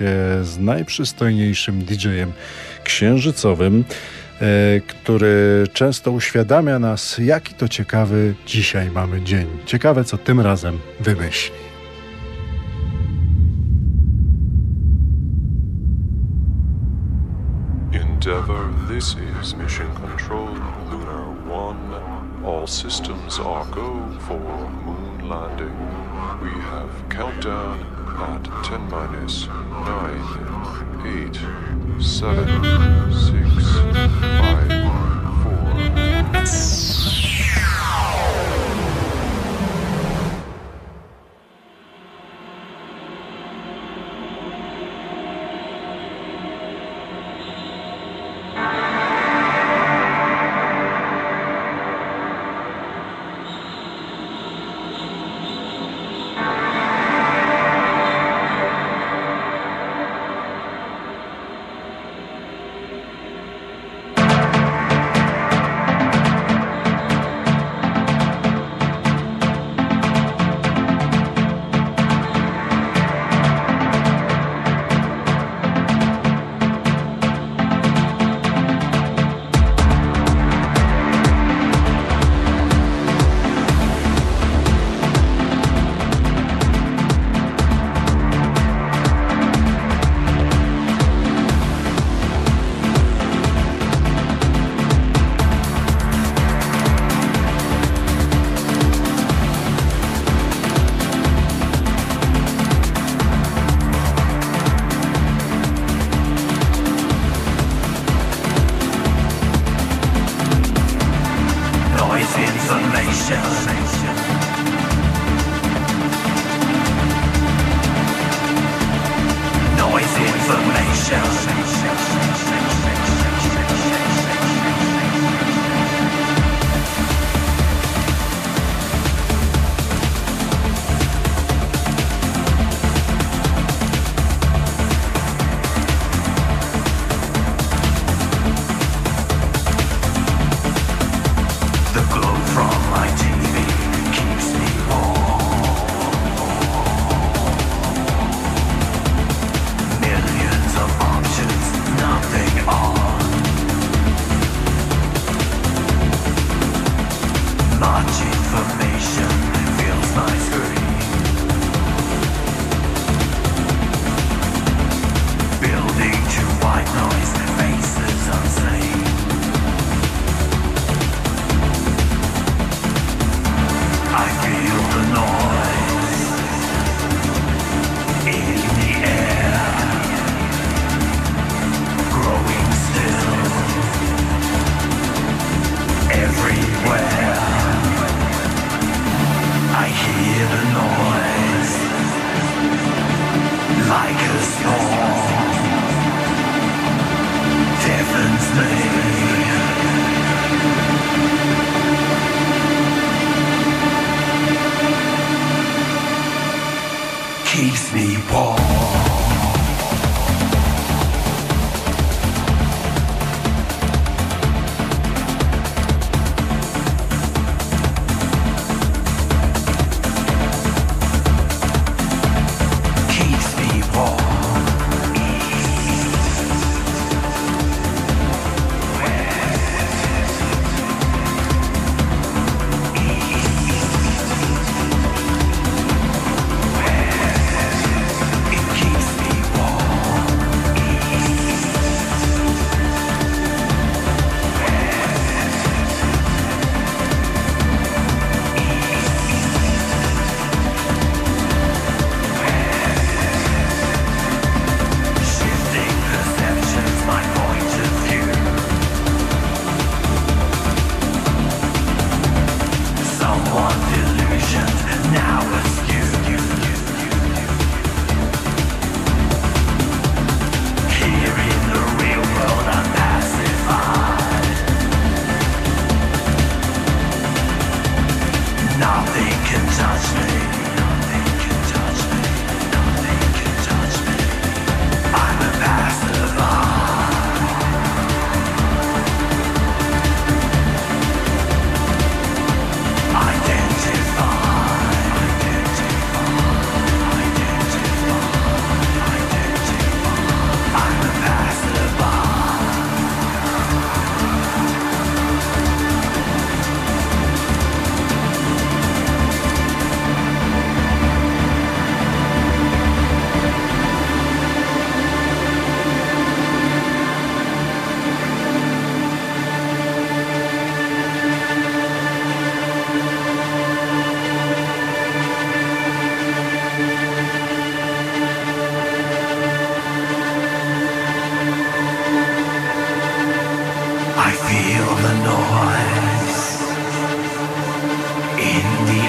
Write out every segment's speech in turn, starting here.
się z najprzystojniejszym DJ-em księżycowym, e, który często uświadamia nas, jaki to ciekawy dzisiaj mamy dzień. Ciekawe, co tym razem wymyśli. Endeavour, this is Mission Control, Lunar One. All systems are go for moon landing. We have countdown at 10 minus 9, 8, 7, 6, 5, 4. Noise information. Information.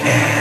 air.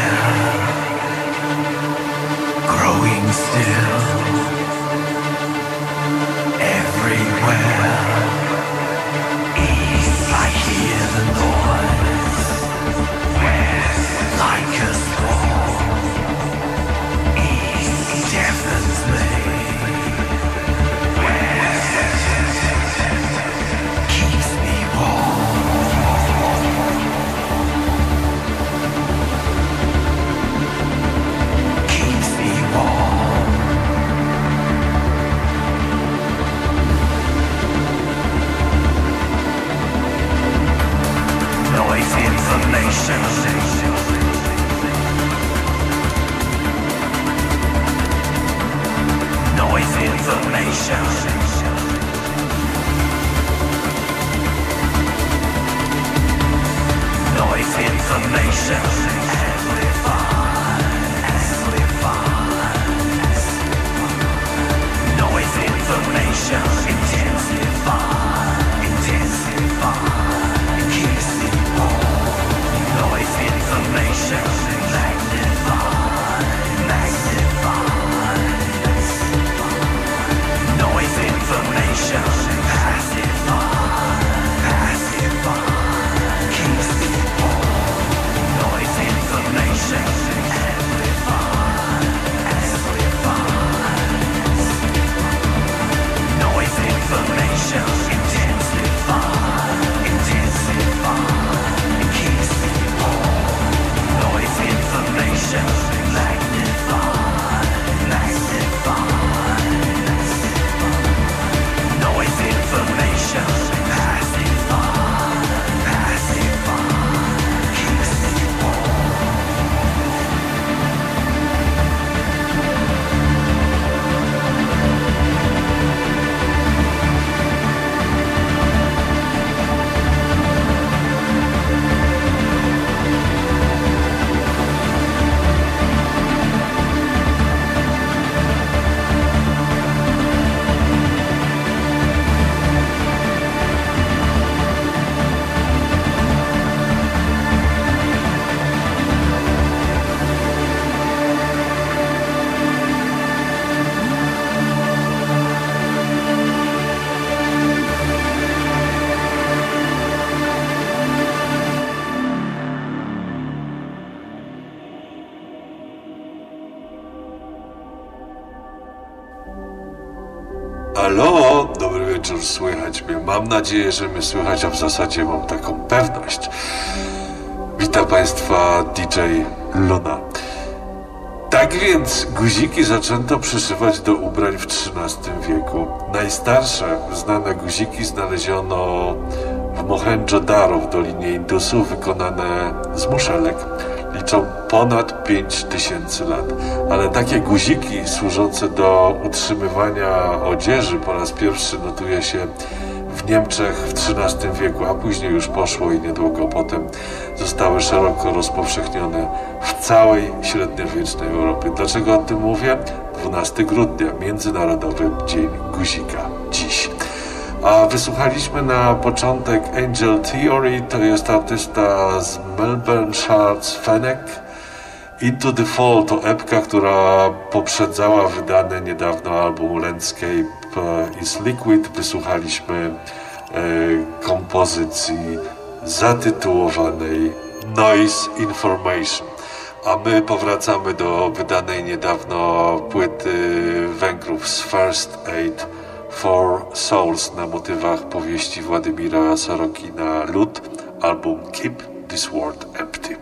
Nadzieję, że mnie słychać, a w zasadzie mam taką pewność. Witam Państwa DJ Luna. Tak więc guziki zaczęto przyszywać do ubrań w XIII wieku. Najstarsze znane guziki znaleziono w Mohenjo-Daro w Dolinie Indusu, wykonane z muszelek liczą ponad 5000 lat. Ale takie guziki służące do utrzymywania odzieży po raz pierwszy notuje się w Niemczech w XIII wieku, a później już poszło i niedługo potem zostały szeroko rozpowszechnione w całej średniowiecznej Europie. Dlaczego o tym mówię? 12 grudnia, Międzynarodowy Dzień Guzika. Dziś. A wysłuchaliśmy na początek Angel Theory, to jest artysta z Melbourne, Charles Fennec. Into the Fall to epka, która poprzedzała wydany niedawno album Landscape is Liquid. Wysłuchaliśmy e, kompozycji zatytułowanej Noise Information. A my powracamy do wydanej niedawno płyty Węgrów z First Aid for Souls na motywach powieści Władimira Sorokina Lud, album Keep This World Empty.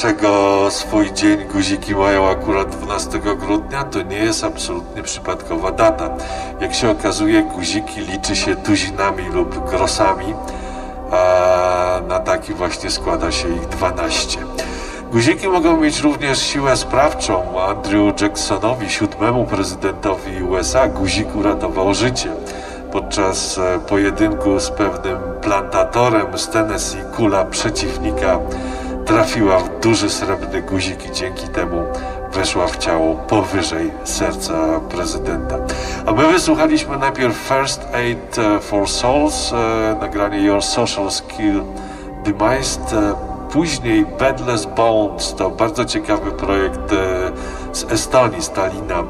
Dlaczego swój dzień guziki mają akurat 12 grudnia, to nie jest absolutnie przypadkowa data. Jak się okazuje, guziki liczy się tuzinami lub grosami, a na taki właśnie składa się ich 12. Guziki mogą mieć również siłę sprawczą. Andrew Jacksonowi, siódmemu prezydentowi USA, guzik uratował życie. Podczas e, pojedynku z pewnym plantatorem z Tennessee kula przeciwnika trafiła w duży srebrny guzik i dzięki temu weszła w ciało powyżej serca prezydenta. A my wysłuchaliśmy najpierw First Aid e, for Souls, e, nagranie Your Social Skill Demised, później Bedless Bones, to bardzo ciekawy projekt z Estonii, Stalina,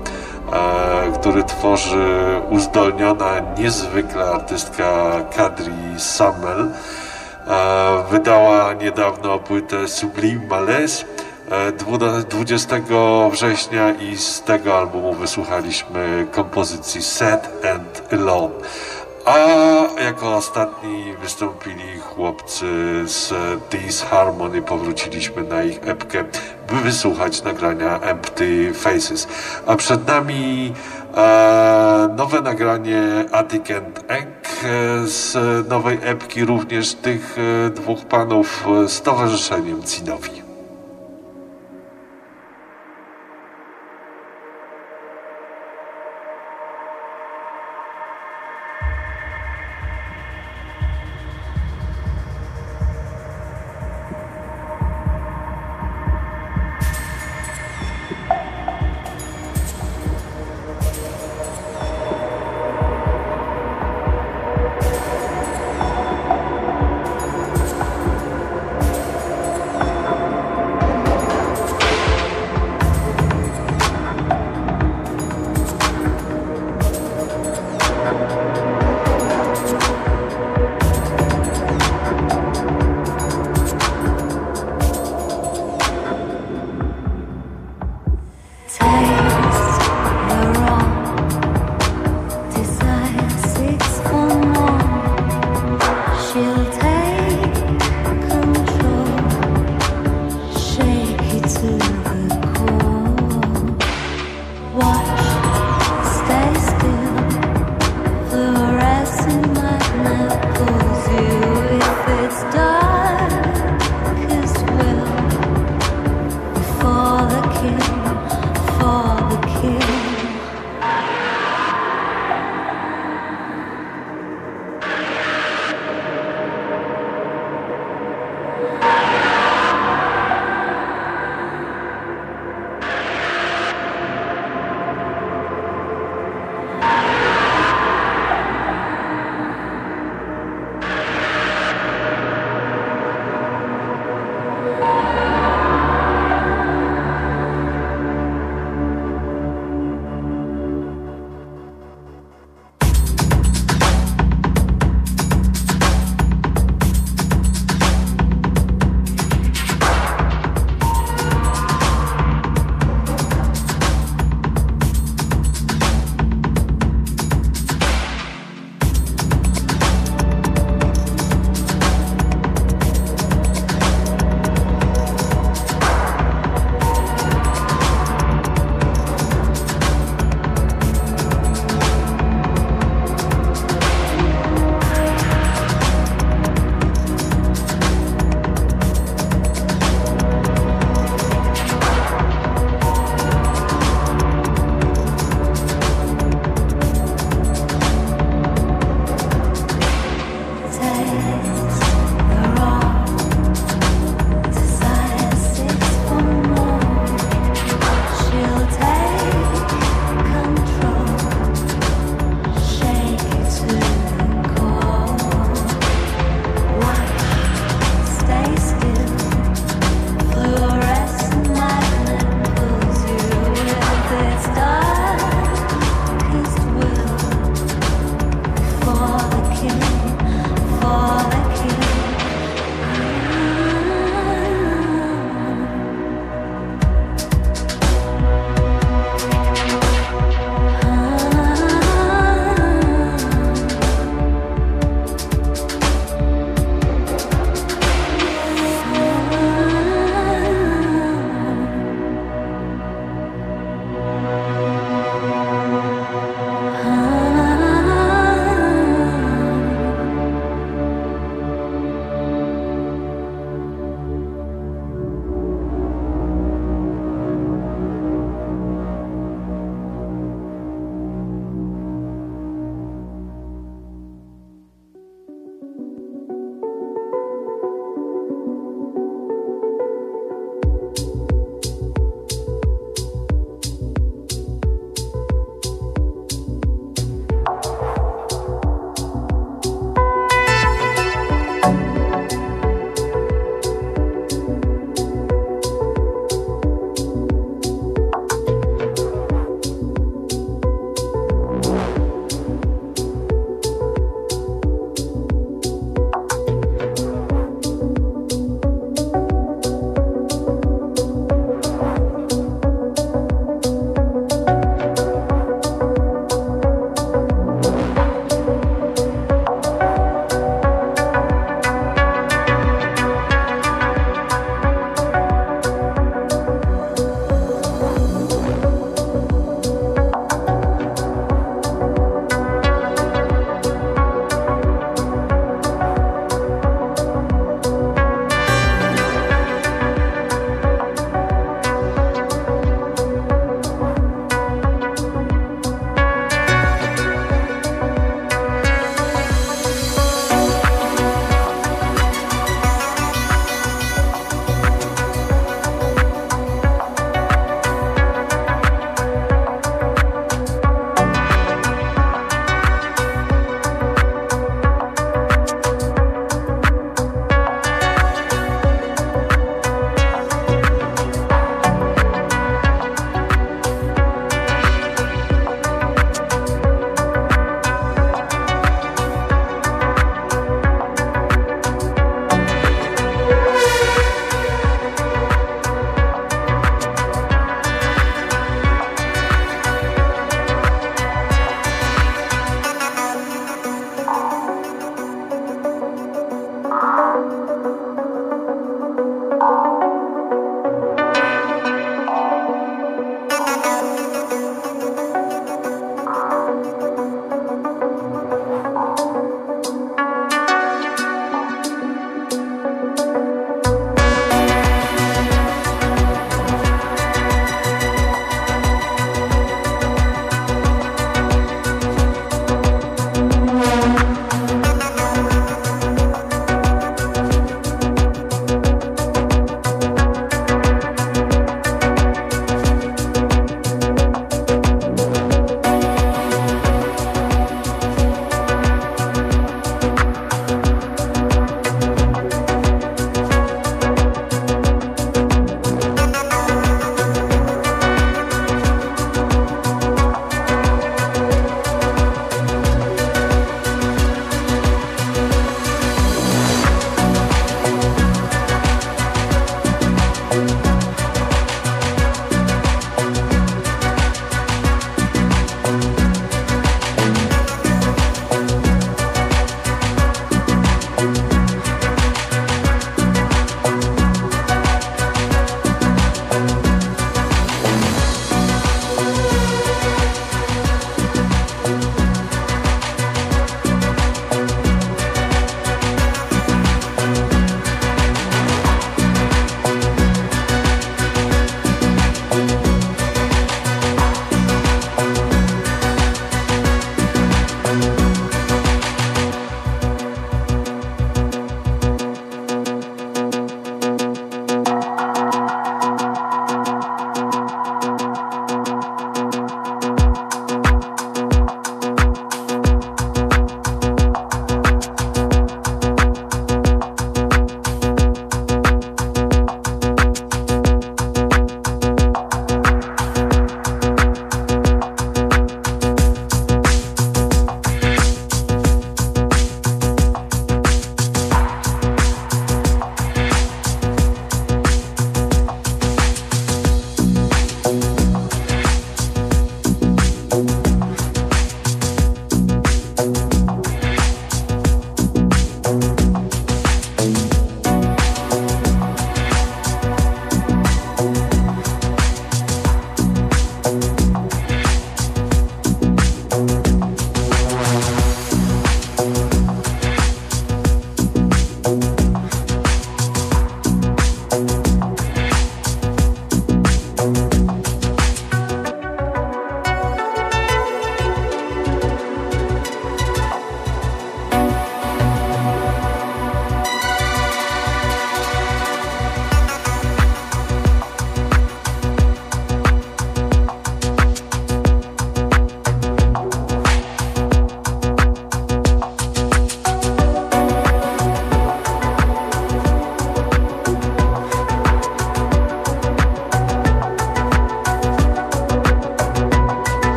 który tworzy uzdolniona niezwykle artystka Kadri Sammel. Wydała niedawno płytę Sublime Malaise 20 września i z tego albumu wysłuchaliśmy kompozycji Set and Alone. A jako ostatni wystąpili chłopcy z This Harmony. Powróciliśmy na ich epkę, by wysłuchać nagrania Empty Faces. A przed nami e, nowe nagranie Attic and Egg z nowej epki również tych e, dwóch panów z Towarzyszeniem Cinowi.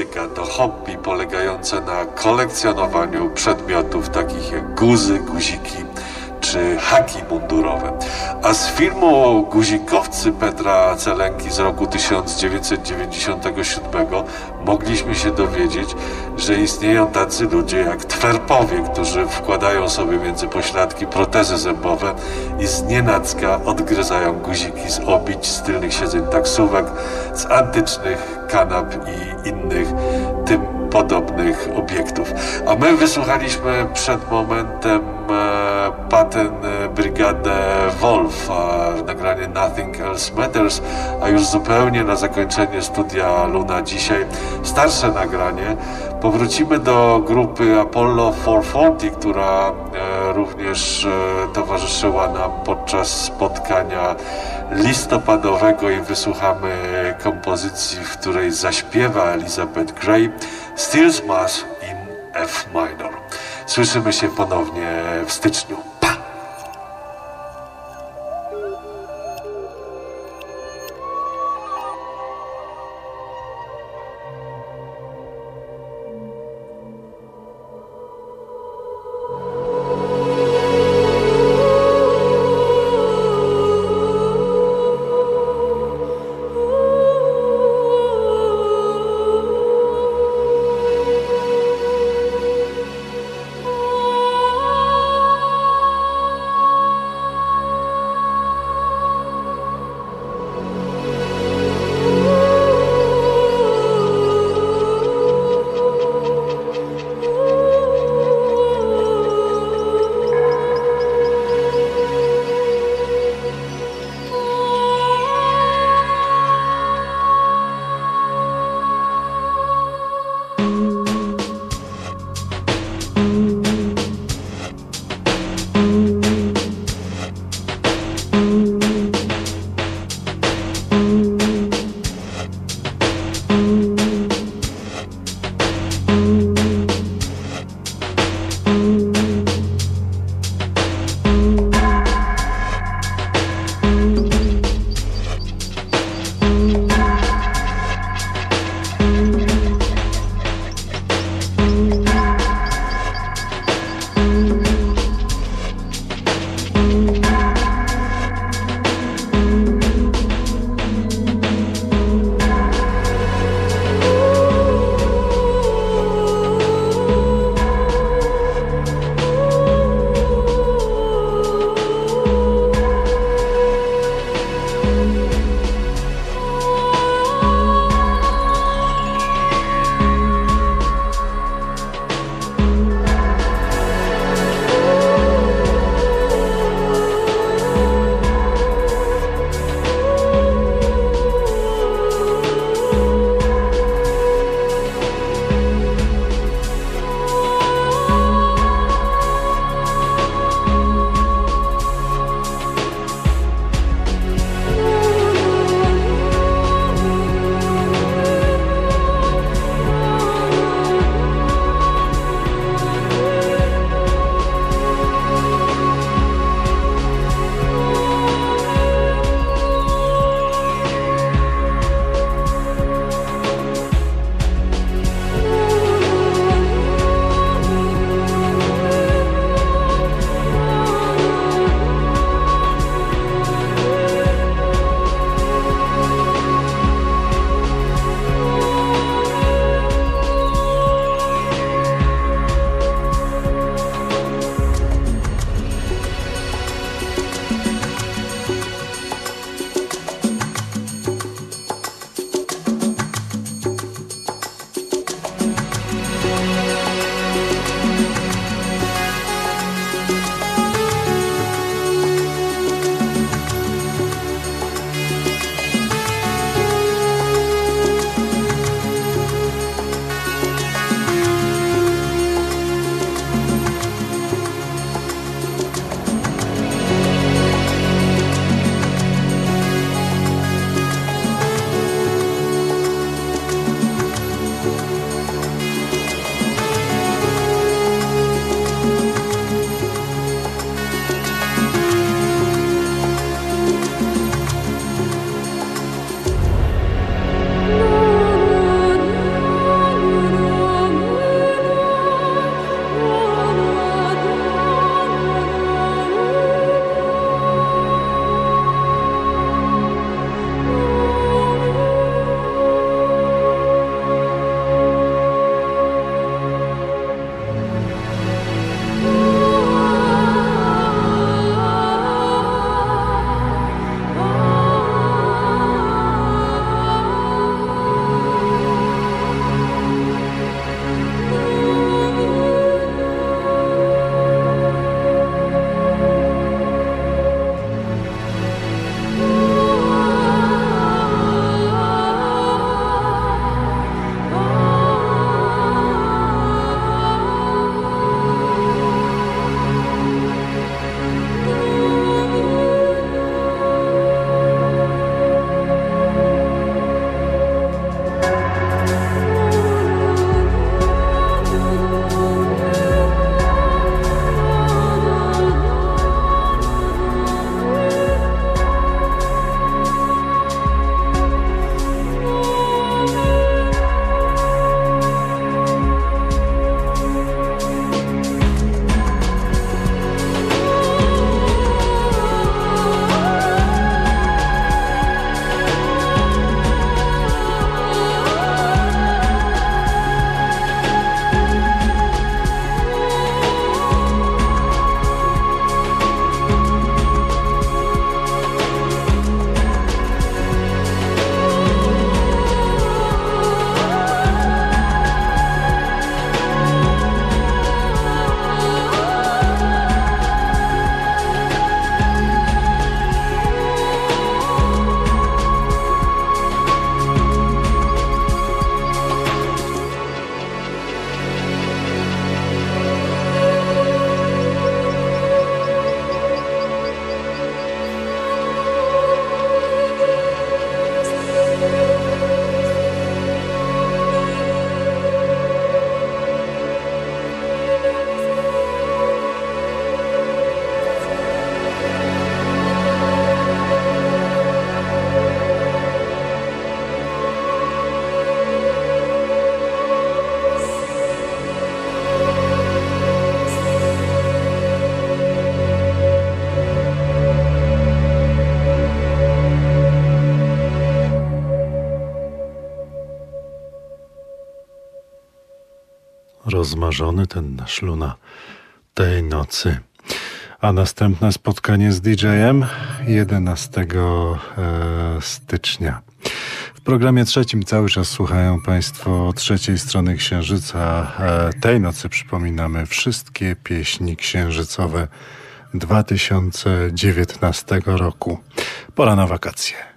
Filobutonistyka to hobby polegające na kolekcjonowaniu przedmiotów takich jak guzy, guziki czy haki mundurowe. A z filmu Guzikowcy Petra Celenki z roku 1997 mogliśmy się dowiedzieć, że istnieją tacy ludzie jak twerpowie, którzy wkładają sobie między pośladki protezy zębowe i z nienacka odgryzają guziki z obić, z tylnych siedzeń taksówek, z antycznych kanap i innych tym podobnych obiektów. A my wysłuchaliśmy przed momentem e, Paten Brygadę Wolf, a nagranie Nothing Else Matters, a już zupełnie na zakończenie studia Luna dzisiaj starsze nagranie. Powrócimy do grupy Apollo 440, która e, również e, towarzyszyła nam podczas spotkania listopadowego i wysłuchamy kompozycji, w której zaśpiewa Elizabeth Gray Stills Mass in F minor. Słyszymy się ponownie w styczniu. Rozmarzony ten nasz Luna tej nocy. A następne spotkanie z DJ-em 11 e, stycznia. W programie trzecim cały czas słuchają Państwo trzeciej strony Księżyca. E, tej nocy przypominamy wszystkie pieśni księżycowe 2019 roku. Pora na wakacje.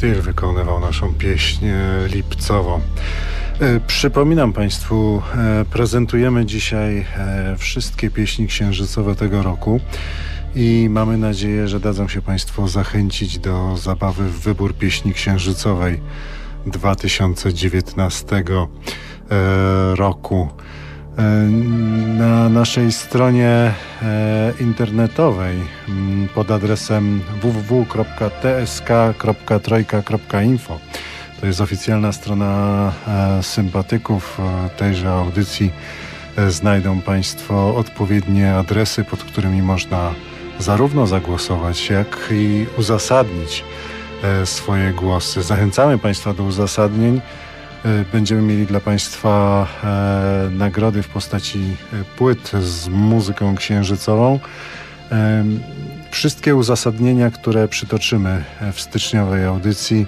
Steel wykonywał naszą pieśń lipcową. E, przypominam Państwu, e, prezentujemy dzisiaj e, wszystkie pieśni księżycowe tego roku i mamy nadzieję, że dadzą się Państwo zachęcić do zabawy w wybór pieśni księżycowej 2019 roku. Na naszej stronie internetowej pod adresem www.tsk.trojka.info to jest oficjalna strona e, sympatyków e, tejże audycji. E, znajdą Państwo odpowiednie adresy, pod którymi można zarówno zagłosować, jak i uzasadnić swoje głosy. Zachęcamy Państwa do uzasadnień. Będziemy mieli dla Państwa nagrody w postaci płyt z muzyką księżycową. Wszystkie uzasadnienia, które przytoczymy w styczniowej audycji,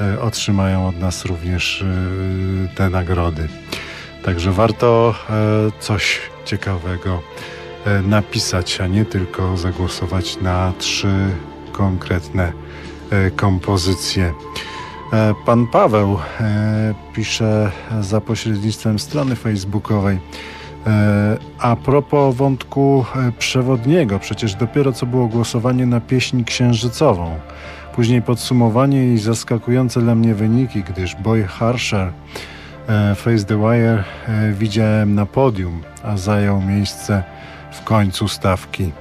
E, otrzymają od nas również e, te nagrody. Także warto e, coś ciekawego napisać, a nie tylko zagłosować na trzy konkretne kompozycje. Pan Paweł pisze za pośrednictwem strony facebookowej. A propos wątku przewodniego, przecież dopiero co było głosowanie na pieśń księżycową. Później podsumowanie i zaskakujące dla mnie wyniki, gdyż Boy Harsher e, Face the Wire e, widziałem na podium, a zajął miejsce w końcu stawki.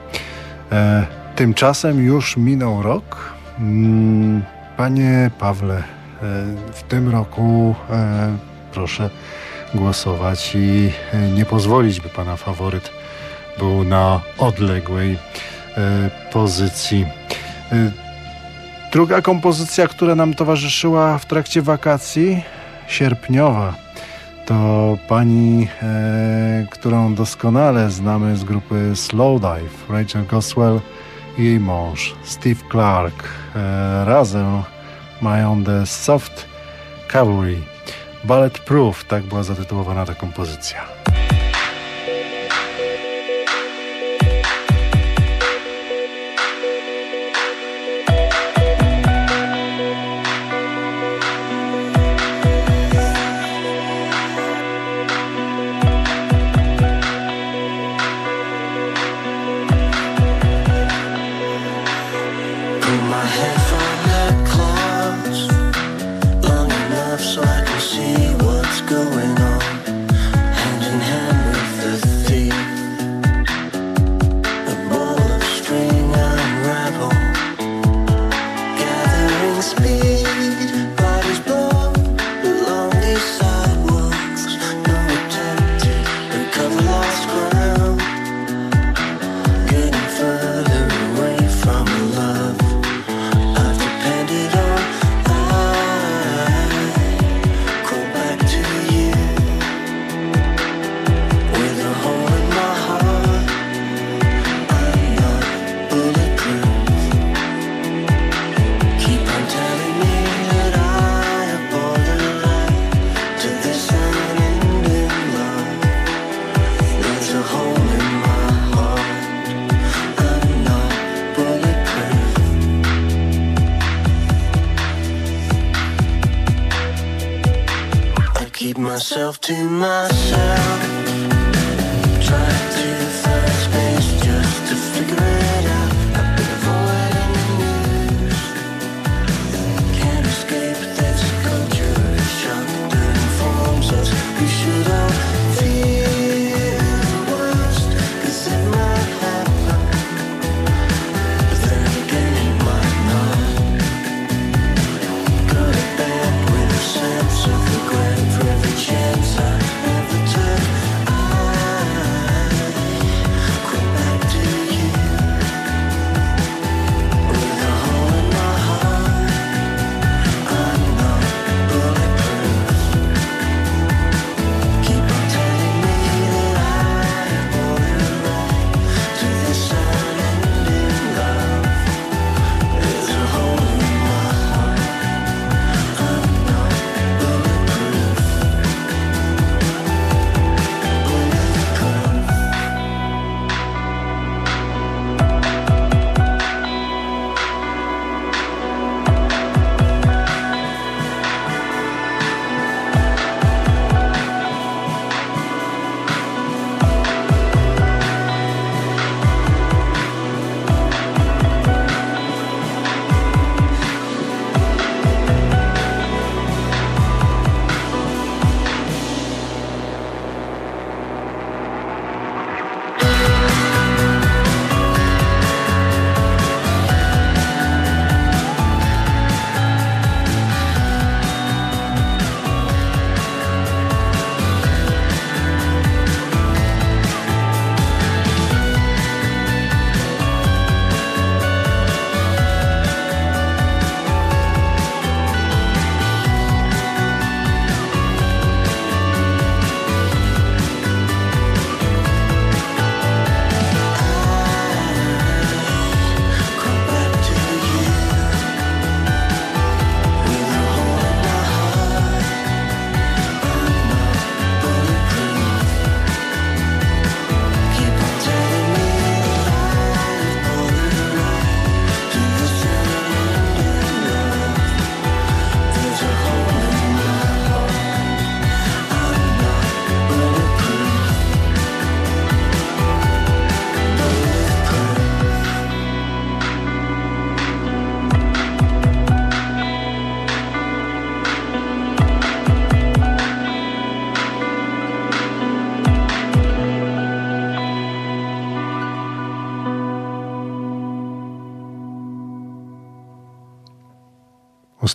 E, tymczasem już minął rok. Mm, panie Pawle, w tym roku proszę głosować i nie pozwolić, by pana faworyt był na odległej pozycji. Druga kompozycja, która nam towarzyszyła w trakcie wakacji, sierpniowa, to pani, e, którą doskonale znamy z grupy Slowdive, Rachel Goswell i jej mąż Steve Clark. E, razem mają The Soft Cavalry. Ballet Proof, tak była zatytułowana ta kompozycja.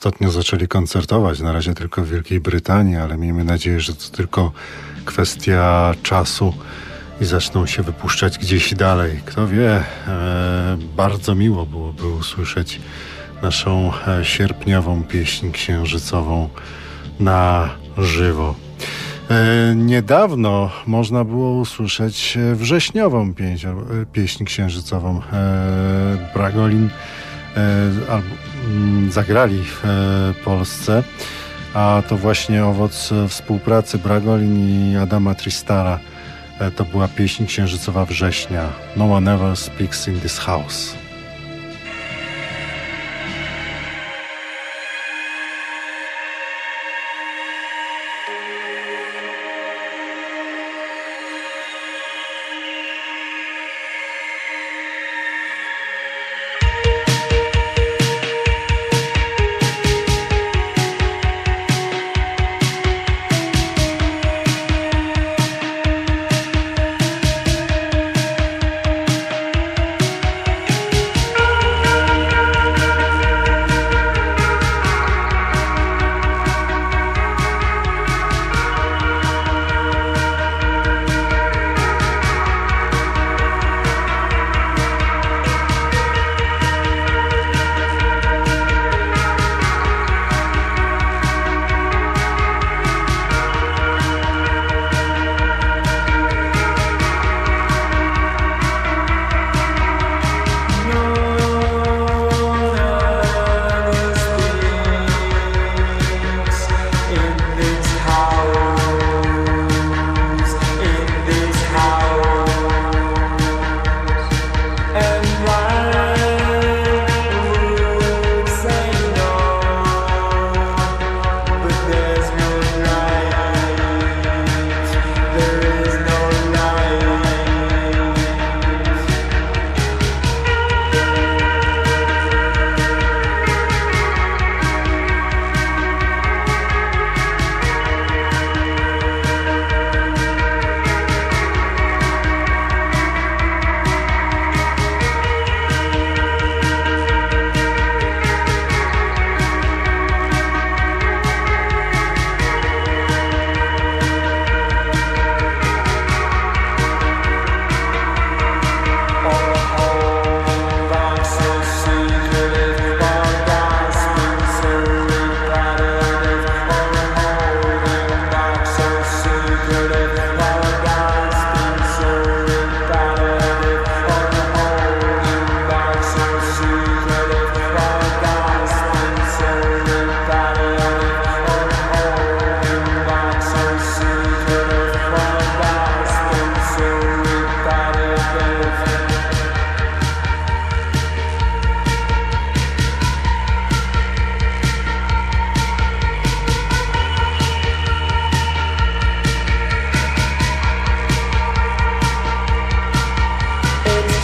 Ostatnio zaczęli koncertować, na razie tylko w Wielkiej Brytanii, ale miejmy nadzieję, że to tylko kwestia czasu i zaczną się wypuszczać gdzieś dalej. Kto wie, e, bardzo miło byłoby usłyszeć naszą e, sierpniową pieśń księżycową na żywo. E, niedawno można było usłyszeć wrześniową pieśń, pieśń księżycową. Bragolin mm, zagrali w Polsce, a to właśnie owoc współpracy Bragolin i Adama Tristara. To była pieśń księżycowa września. No one ever speaks in this house.